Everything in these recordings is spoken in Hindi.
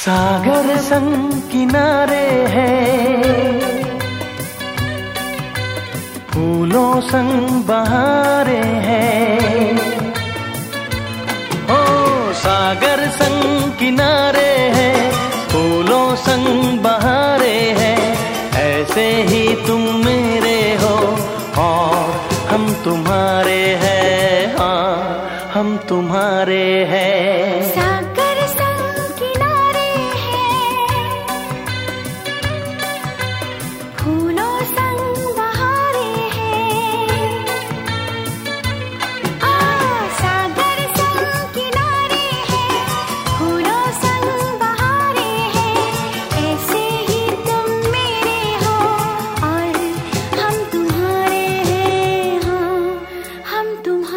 सागर संग किनारे है। फूलों संग बहारे हैं। ओ, सागर संग किनारे है, फूलों संग बहारे हैं। ऐसे ही तुम मेरे हो और हम तुम्हारे हैं हाँ हम तुम्हारे हैं।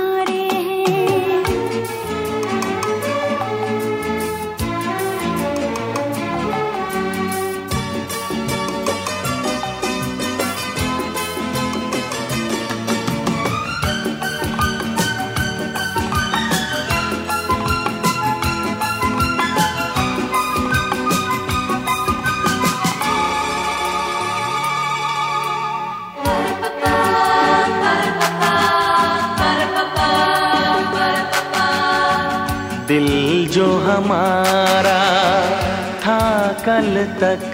दिल जो हमारा था कल तक।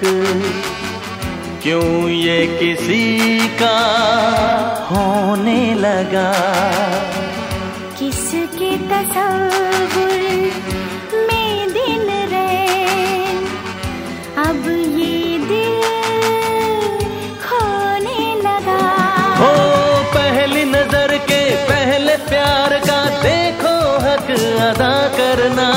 क्यों ये किसी का होने लगा? किसके तस्वुर में दिन रहे? अब ये दिल खोने लगा। हो पहली नज़र के पहले प्यार का देखो हक अदा करना।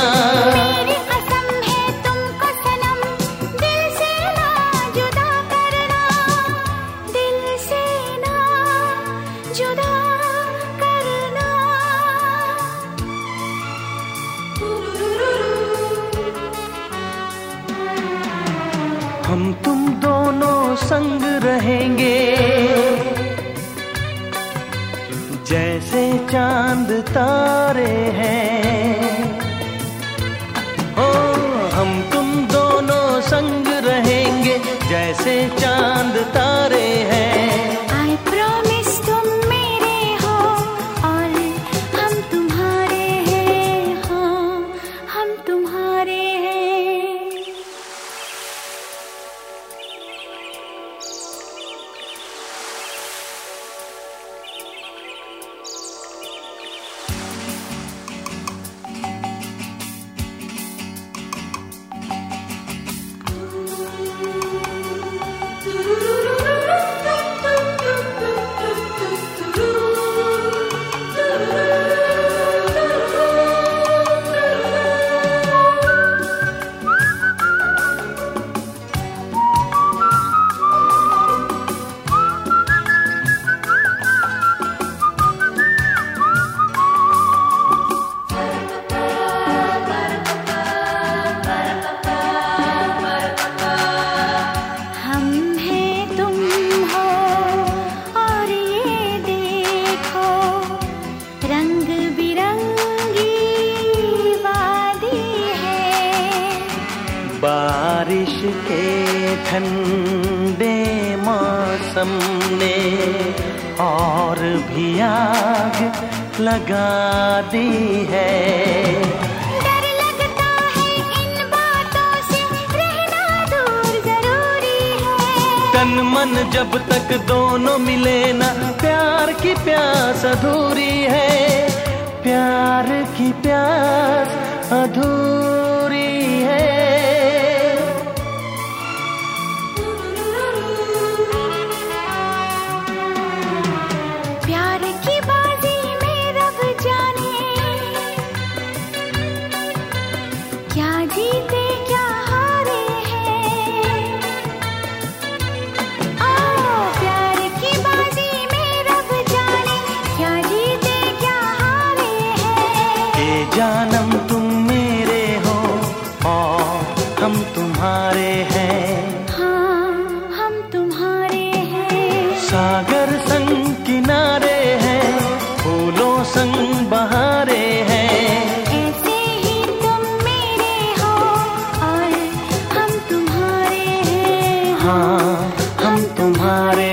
संग रहेंगे। जैसे चाँद तारे हैं। ओ, हम तुम दोनों संग रहेंगे, जैसे चाँद तारे हैं। ठंडे मौसम ने और भी आग लगा दी है। डर लगता है इन बातों से रहना दूर ज़रूरी है। तन मन जब तक दोनों मिले ना प्यार की प्यास अधूरी है। प्यार की प्यास अधूरी जानम तुम मेरे हो और हम तुम्हारे हैं। हाँ हम तुम्हारे हैं। सागर संग किनारे हैं फूलों संग बहारे हैं। ऐसे ही तुम मेरे हो और हम तुम्हारे हैं। हाँ हम तुम्हारे